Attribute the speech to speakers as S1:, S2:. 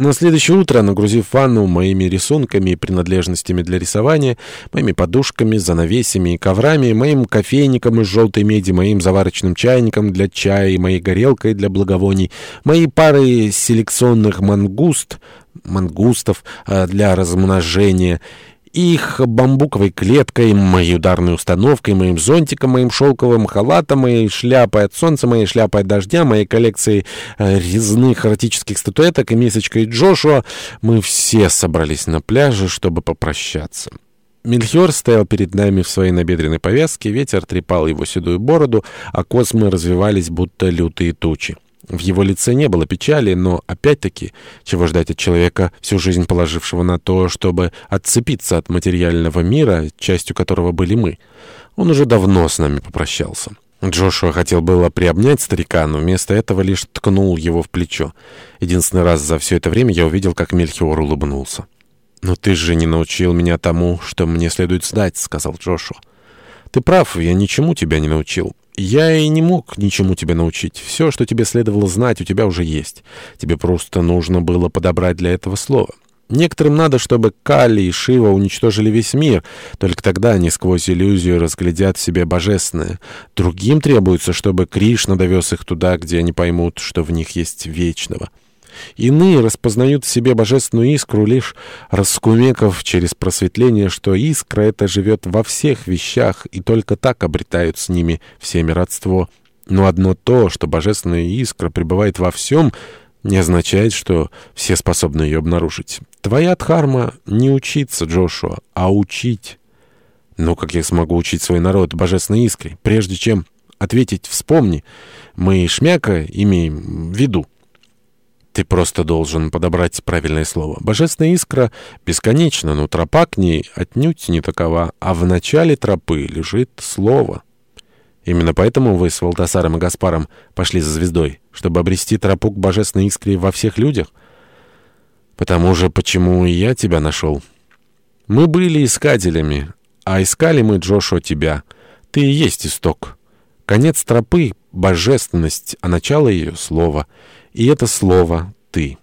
S1: На следующее утро, нагрузив ванну моими рисунками и принадлежностями для рисования, моими подушками, занавесями и коврами, моим кофейником из желтой меди, моим заварочным чайником для чая и моей горелкой для благовоний, моей парой селекционных мангуст, мангустов э, для размножения — их бамбуковой клеткой, моей ударной установкой, моим зонтиком, моим шелковым халатом, моей шляпой от солнца, моей шляпой от дождя, моей коллекцией э, резных эротических статуэток и мисочкой Джошуа, мы все собрались на пляже, чтобы попрощаться. Мельхиор стоял перед нами в своей набедренной повязке, ветер трепал его седую бороду, а космы развивались, будто лютые тучи. В его лице не было печали, но, опять-таки, чего ждать от человека, всю жизнь положившего на то, чтобы отцепиться от материального мира, частью которого были мы. Он уже давно с нами попрощался. Джошуа хотел было приобнять старика, но вместо этого лишь ткнул его в плечо. Единственный раз за все это время я увидел, как Мельхиор улыбнулся. «Но ты же не научил меня тому, что мне следует знать», — сказал Джошуа. «Ты прав, я ничему тебя не научил. Я и не мог ничему тебя научить. Все, что тебе следовало знать, у тебя уже есть. Тебе просто нужно было подобрать для этого слово. Некоторым надо, чтобы Кали и Шива уничтожили весь мир. Только тогда они сквозь иллюзию разглядят в себе божественное. Другим требуется, чтобы Кришна довез их туда, где они поймут, что в них есть вечного. Иные распознают в себе божественную искру, лишь раскумеков через просветление, что искра эта живет во всех вещах, и только так обретают с ними всеми родство. Но одно то, что божественная искра пребывает во всем, не означает, что все способны ее обнаружить. Твоя дхарма не учиться, Джошуа, а учить. Ну, как я смогу учить свой народ божественной искрой? Прежде чем ответить «вспомни», мы шмяка имеем в виду. Ты просто должен подобрать правильное слово. Божественная искра бесконечна, но тропа к ней отнюдь не такова, а в начале тропы лежит слово. Именно поэтому вы с Валтасаром и Гаспаром пошли за звездой, чтобы обрести тропу к божественной искре во всех людях? Потому же, почему и я тебя нашел? Мы были искателями, а искали мы, Джошуа, тебя. Ты и есть исток. Конец тропы — божественность, а начало ее — слово — и это слово «ты».